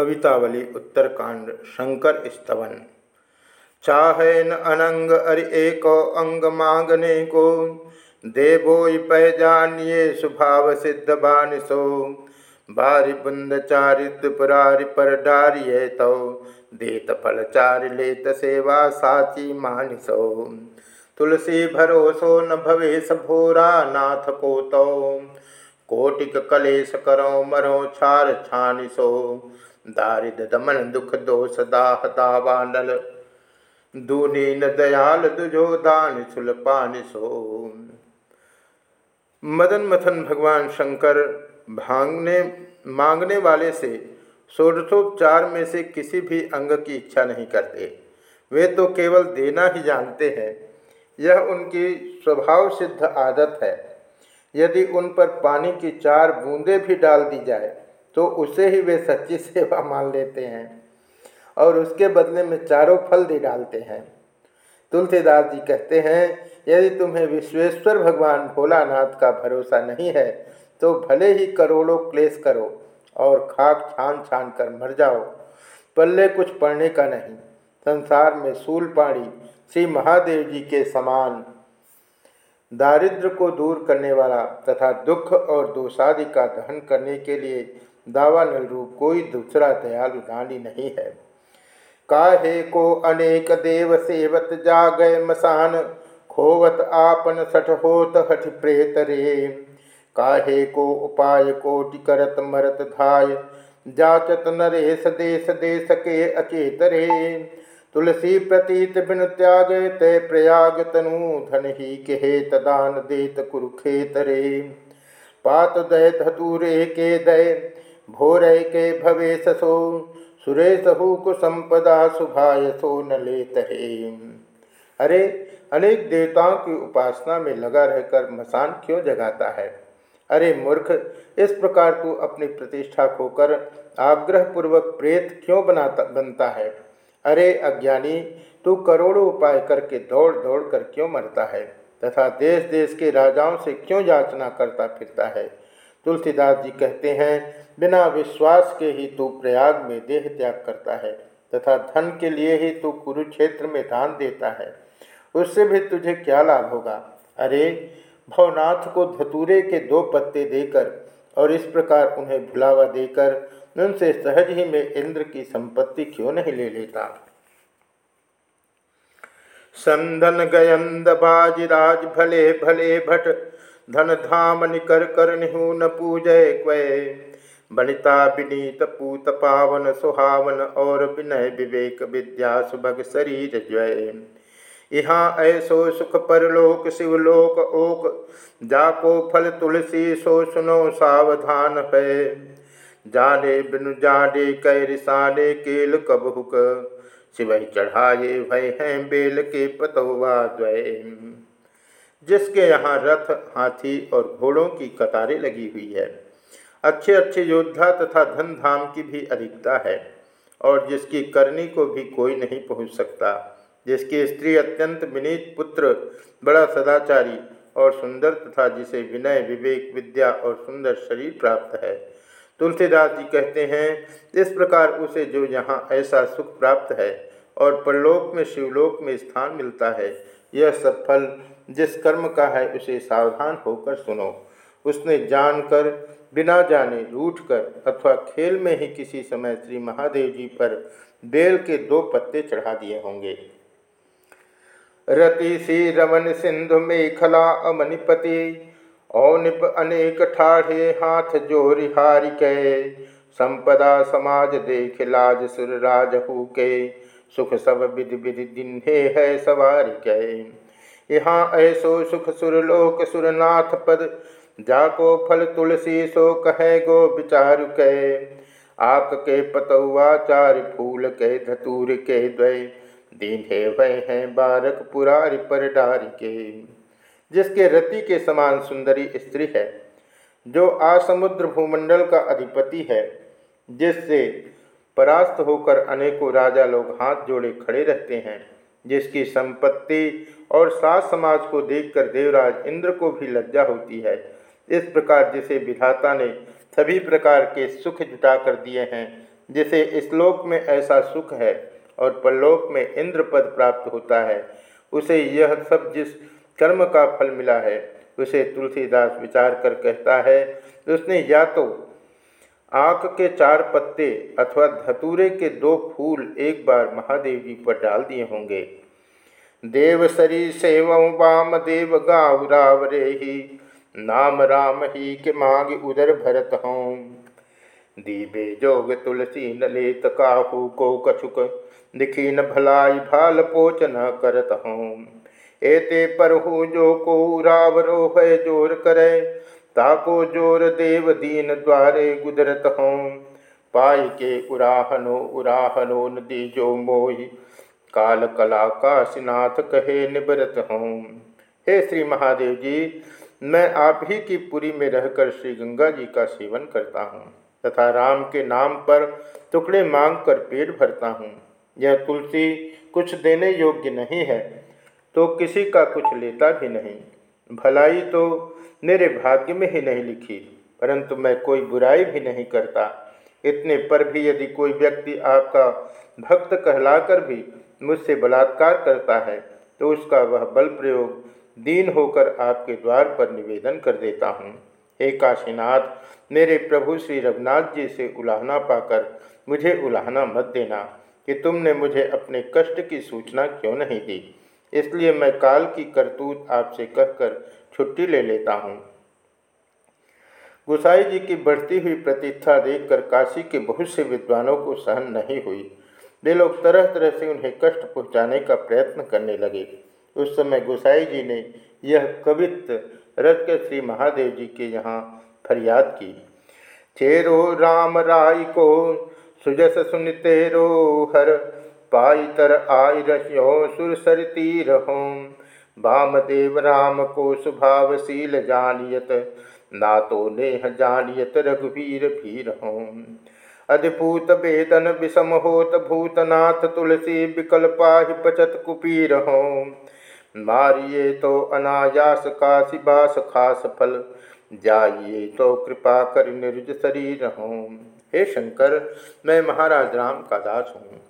कवितावली, उत्तरकांड, शंकर स्तवन। चाहे न अनंग अरि एक अंग मांगने को देवोई पैजानिये स्वभाव सिद्ध बानिसो। बारि बुंद चारित पुरारि पर डारिये तो देत फल चारि लेत सेवा साची मानिसो। तुलसी भरोसो न भवेश भोरा नाथ को तो कोटिक कलेश करो मरो छार छानिसो। दारिद दमन दुख दोष दाह दावानल दूनी न दयाल दुजो दान सुल पान सो मदन मथन भगवान शंकर भांगने, मांगने वाले से षोडशोपचार में से किसी भी अंग की इच्छा नहीं करते। वे तो केवल देना ही जानते हैं। यह उनकी स्वभाव सिद्ध आदत है। यदि उन पर पानी की चार बूंदें भी डाल दी जाए तो उसे ही वे सच्ची सेवा मान लेते हैं और उसके बदले में चारों फल दे डालते हैं। तुलसीदास जी कहते हैं, यदि तुम्हें विश्वेश्वर भगवान भोलानाथ का भरोसा नहीं है तो भले ही करोड़ों क्लेश करो और खाक छान छान कर मर जाओ। पल्ले कुछ पढ़ने का नहीं। संसार में सूल पाड़ी श्री महादेव जी के समान दारिद्र को दूर करने वाला तथा दुख और दोषादि का दहन करने के लिए दावानल रूप कोई दूसरा दयालु दानी नहीं है। काहे को अनेक देव सेवत जा गए मसान, खोवत आपन सठ होत हठ प्रेत रे। काहे को उपाय कोटि करत मरत धाय, जाचत नरेश देश देश के अचेत रे। तुलसी प्रतीत बिन त्याग, ते प्रयाग तनु धन ही के तदान देत कुरुखेत रे। पात दय धतूरे के दय भोर के भवे ससो सुरेश को संपदा सुभाय सो न लेत अरे, अनेक देवताओं की उपासना में लगा रहकर मसान क्यों जगाता है? अरे मूर्ख, इस प्रकार तू अपनी प्रतिष्ठा खोकर आग्रह पूर्वक प्रेत क्यों बनाता, बनता है? अरे अज्ञानी, तू करोड़ों उपाय करके दौड़ दौड़ कर क्यों मरता है? तथा देश देश के राजाओं से क्यों याचना करता फिरता है? तुलसीदास जी कहते हैं, बिना विश्वास के ही तू प्रयाग में देह त्याग करता है तथा धन के लिए ही तू कुरुक्षेत्र में दान देता है। उससे भी तुझे क्या लाभ होगा? अरे, भवनाथ को धतूरे के दो पत्ते देकर और इस प्रकार उन्हें भुलावा देकर उनसे सहज ही में इंद्र की संपत्ति क्यों नहीं ले लेता? संधन गयंद बाजिराज भले भले भट धन धाम निकर कर न पूजय क्वय बनिता विनीत पूत पावन सुहावन और विनय विवेक विद्या सुभग शरीर जय यहाँ ऐसो सुख परलोक शिवलोक ओक, जाको फल तुलसी सो सुनो सावधान है। जाने बिनु जाने कैरिसाने केल कबहुक सिवही चढ़ाए भय हैं बेल के पतवा द्वय जिसके यहाँ रथ, हाथी और घोड़ों की कतारें लगी हुई है। अच्छे अच्छे योद्धा तथा धन धाम की भी अधिकता है और जिसकी करनी को भी कोई नहीं पहुँच सकता। जिसकी स्त्री अत्यंत विनीत पुत्र, बड़ा सदाचारी और सुंदर तथा जिसे विनय, विवेक, विद्या और सुंदर शरीर प्राप्त है। तुलसीदास जी कहते हैं, इस प्रकार उसे जो यहाँ ऐसा सुख प्राप्त है और परलोक में, शिवलोक में स्थान मिलता है यह सब फल जिस कर्म का है उसे सावधान होकर सुनो। उसने जानकर, बिना जाने रूठ कर अथवा खेल में ही किसी समय श्री महादेव जी पर बेल के दो पत्ते चढ़ा दिए होंगे। रति सी रमन सिंधु मेखला अमनिपति, औनिप अनेक ठाढ़े हाथ जोरि हारि के संपदा समाज देख लाज सुर राजहू के। सुख सब विधि विधि दिन हे सवार के यहाँ ऐसो सुख सुरलोक सुरनाथ पद जाको फल तुलसी, सो कहे गो विचार के आक के पतौआ चार फूल के धतूर के द्वय दीन हे वह हैं बारक पुरार पर डार के जिसके रति के समान सुंदरी स्त्री है, जो आसमुद्र भूमंडल का अधिपति है, जिससे परास्त होकर अनेकों राजा लोग हाथ जोड़े खड़े रहते हैं, जिसकी संपत्ति और सास समाज को देखकर देवराज इंद्र को भी लज्जा होती है। इस प्रकार जिसे विधाता ने सभी प्रकार के सुख जुटा कर दिए हैं, जिसे इस लोक में ऐसा सुख है और परलोक में इंद्र पद प्राप्त होता है, उसे यह सब जिस कर्म का फल मिला है, उसे तुलसीदास विचार कर कहता है, उसने या तो आँख के चार पत्ते अथवा धतूरे के दो फूल एक बार महादेव जी पर डाल दिए होंगे। देव सरी सेव वाम देव गाव रे ही, नाम राम ही के मांग उदर भरत हों। दीबे जोग तुलसी नलेत काहू को कछुक दिखी न भलाई भाल पोच न करत हों। एते पर हो जो को रावरो है ज़ोर करे ताको ज़ोर देव दीन द्वारे गुदरत हों। पाई के उराहनो उराहनो नदी जो मोहि। काल कला का सिनाथ कहे निबरत हों। हे श्री महादेव जी, मैं आप ही की पुरी में रहकर श्री गंगा जी का सेवन करता हूँ तथा राम के नाम पर टुकड़े मांग कर पेट भरता हूँ। यह तुलसी कुछ देने योग्य नहीं है तो किसी का कुछ लेता भी नहीं। भलाई तो मेरे भाग्य में ही नहीं लिखी, परंतु मैं कोई बुराई भी नहीं करता। इतने पर भी यदि कोई व्यक्ति आपका भक्त कहलाकर भी मुझसे बलात्कार करता है तो उसका वह बल प्रयोग दीन होकर आपके द्वार पर निवेदन कर देता हूँ। हे काशीनाथ, मेरे प्रभु श्री रघुनाथ जी से उलाहना पाकर मुझे उलाहना मत देना कि तुमने मुझे अपने कष्ट की सूचना क्यों नहीं दी। इसलिए मैं काल की करतूत आपसे कहकर छुट्टी ले लेता हूँ। गुसाई जी की बढ़ती हुई प्रतीक्षा देखकर काशी के बहुत से विद्वानों को सहन नहीं हुई। वे लोग तरह तरह से उन्हें कष्ट पहुँचाने का प्रयत्न करने लगे। उस समय गोसाई जी ने यह कवित्व रच के श्री महादेव जी के यहाँ फरियाद की। चेरो राम राय को सुजस सुन तेरो हर पाई तर आई रहो। सुर सर तीर होम वामदेव राम को स्वभावशील जानियत, ना तो नेह जानियत रघुवीर भीर होम अधिभूत वेदन विषम होत भूतनाथ तुलसी विकल पाहि पचत कुपीर होम मारिए तो अनायास काशिबास खास फल जाइए तो कृपा कर निर्ज शरीर होम हे शंकर, मैं महाराज राम का दास हूँ।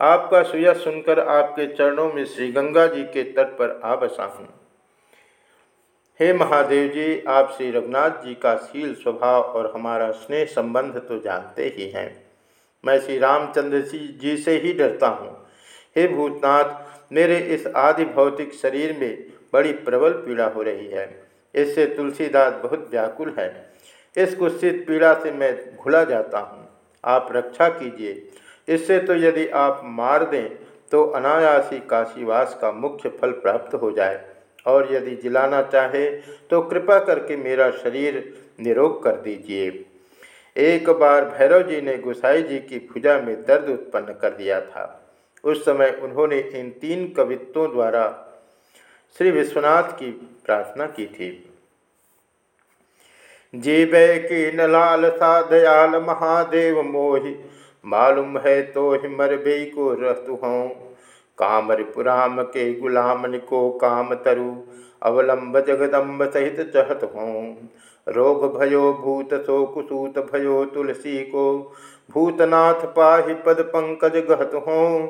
आपका सुया सुनकर आपके चरणों में श्री गंगा जी के तट पर आ बसा हूँ। हे महादेव जी, आप श्री रघुनाथ जी का शील स्वभाव और हमारा स्नेह संबंध तो जानते ही हैं। मैं श्री रामचंद्र जी से ही डरता हूँ। हे भूतनाथ, मेरे इस आदि भौतिक शरीर में बड़ी प्रबल पीड़ा हो रही है। इससे तुलसीदास बहुत व्याकुल है। इस कुत्सित पीड़ा से मैं घुला जाता हूँ। आप रक्षा कीजिए। इससे तो यदि आप मार दें तो अनायासी काशीवास का मुख्य फल प्राप्त हो जाए। और यदि जिलाना चाहे तो कृपा करके मेरा शरीर निरोग कर दीजिए। एक बार भैरव जी ने गुसाई जी की भुजा में दर्द उत्पन्न कर दिया था। उस समय उन्होंने इन तीन कवित्वों द्वारा श्री विश्वनाथ की प्रार्थना की थी। जीवे की नलाल सा दयाल महादेव मोहि मालूम है तो हिमर बे को रहतु हों। कामर पुराम के गुलामन को काम तरु, अवलंब जगदम्ब सहित चहत हों। रोग भयो भूत सो कुसूत भयो तुलसी को, भूतनाथ पाहि पद पंकज गहत हों।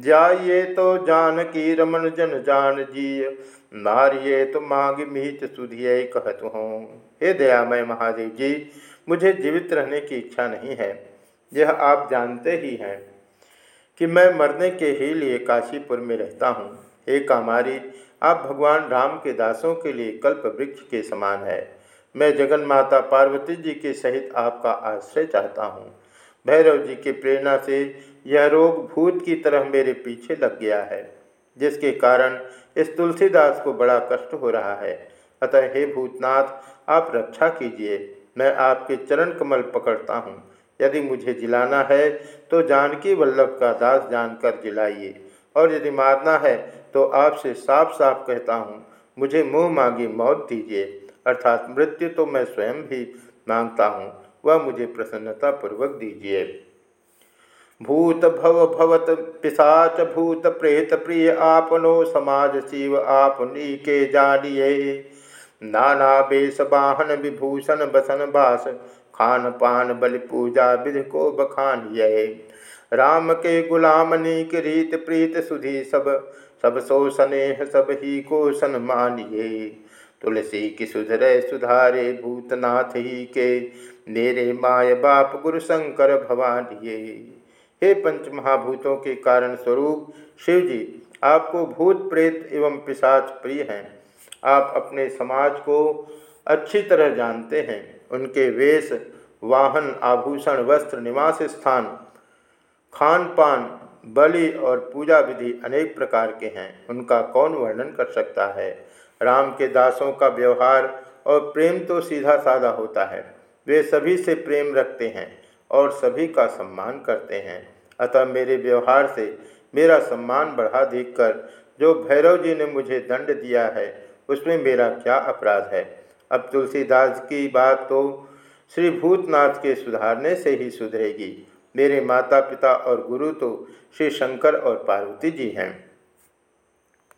जाइए तो जान की रमन जन जान जी मारिए तो मांग मीत सुधिये कहत हों। हे दयामय महादेव जी, मुझे जीवित रहने की इच्छा नहीं है। यह आप जानते ही हैं कि मैं मरने के ही लिए काशीपुर में रहता हूँ। हे कामारी, आप भगवान राम के दासों के लिए कल्प वृक्ष के समान है। मैं जगन माता पार्वती जी के सहित आपका आश्रय चाहता हूँ। भैरव जी की प्रेरणा से यह रोग भूत की तरह मेरे पीछे लग गया है, जिसके कारण इस तुलसीदास को बड़ा कष्ट हो रहा है। अतः हे भूतनाथ, आप रक्षा कीजिए। मैं आपके चरण कमल पकड़ता हूँ। यदि मुझे जिलाना है तो जानकी वल्लभ का दास जानकर जिलाइए। और यदि मारना है तो आपसे साफ़ साफ़ कहता हूँ, मुझे मुँह मांगी मौत दीजिए। अर्थात मृत्यु तो मैं स्वयं भी माँगता हूँ, वह मुझे प्रसन्नता पूर्वक दीजिए। भूत भव भवत पिशाच भूत प्रेत प्रिय आपनो समाज शिव आपनी के जानिए। नाना बेस वाहन विभूषण बसन बास खान पान बलि पूजा विधि को बखान ये राम के गुलाम, नीक रीत प्रीत सुधी सब सब सो स्नेह सब ही को सन्मानिए तुलसी की सुधरे सुधारे भूतनाथ ही के, मेरे माय बाप गुरु शंकर भवानिए हे पंच महाभूतों के कारण स्वरूप, शिव जी, आपको भूत प्रेत एवं पिशाच प्रिय हैं। आप अपने समाज को अच्छी तरह जानते हैं। उनके वेश, वाहन, आभूषण, वस्त्र, निवास स्थान खान पान बलि और पूजा विधि अनेक प्रकार के हैं। उनका कौन वर्णन कर सकता है? राम के दासों का व्यवहार और प्रेम तो सीधा साधा होता है। वे सभी से प्रेम रखते हैं और सभी का सम्मान करते हैं। अतः मेरे व्यवहार से मेरा सम्मान बढ़ा देखकर जो भैरव जी ने मुझे दंड दिया है, उसमें मेरा क्या अपराध है? अब तुलसीदास की बात तो श्री भूतनाथ के सुधारने से ही सुधरेगी। मेरे माता पिता और गुरु तो श्री शंकर और पार्वती जी हैं।